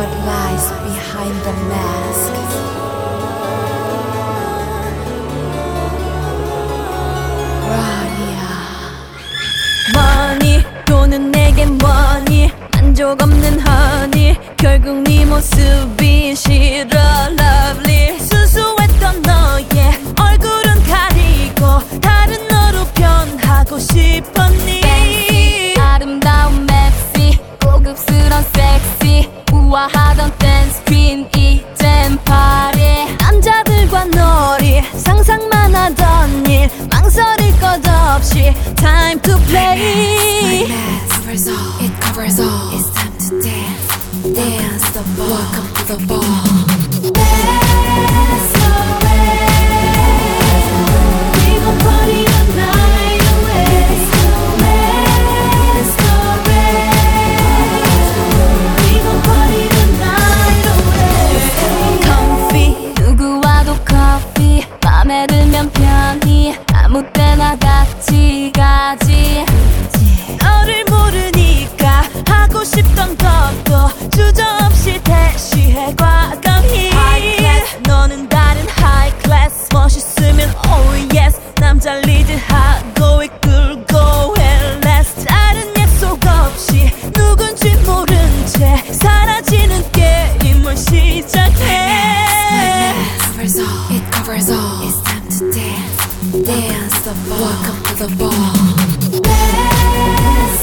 what lies behind the mask. Rania. 머니 돈은 내게 뭐니 만족 없는 허니 결국 네 모습이 싫어 lovely 순수했던 너의 얼굴은 가리고 다른 너로 변하고 싶었니 상상만 하던 일 망설일 것 없이 time to play covers all. It covers all. It's time to dance. Dance the ball. Welcome to the ball. 편히 아무 때나 같이 가지 Dance the ball, up to the ball. Dance.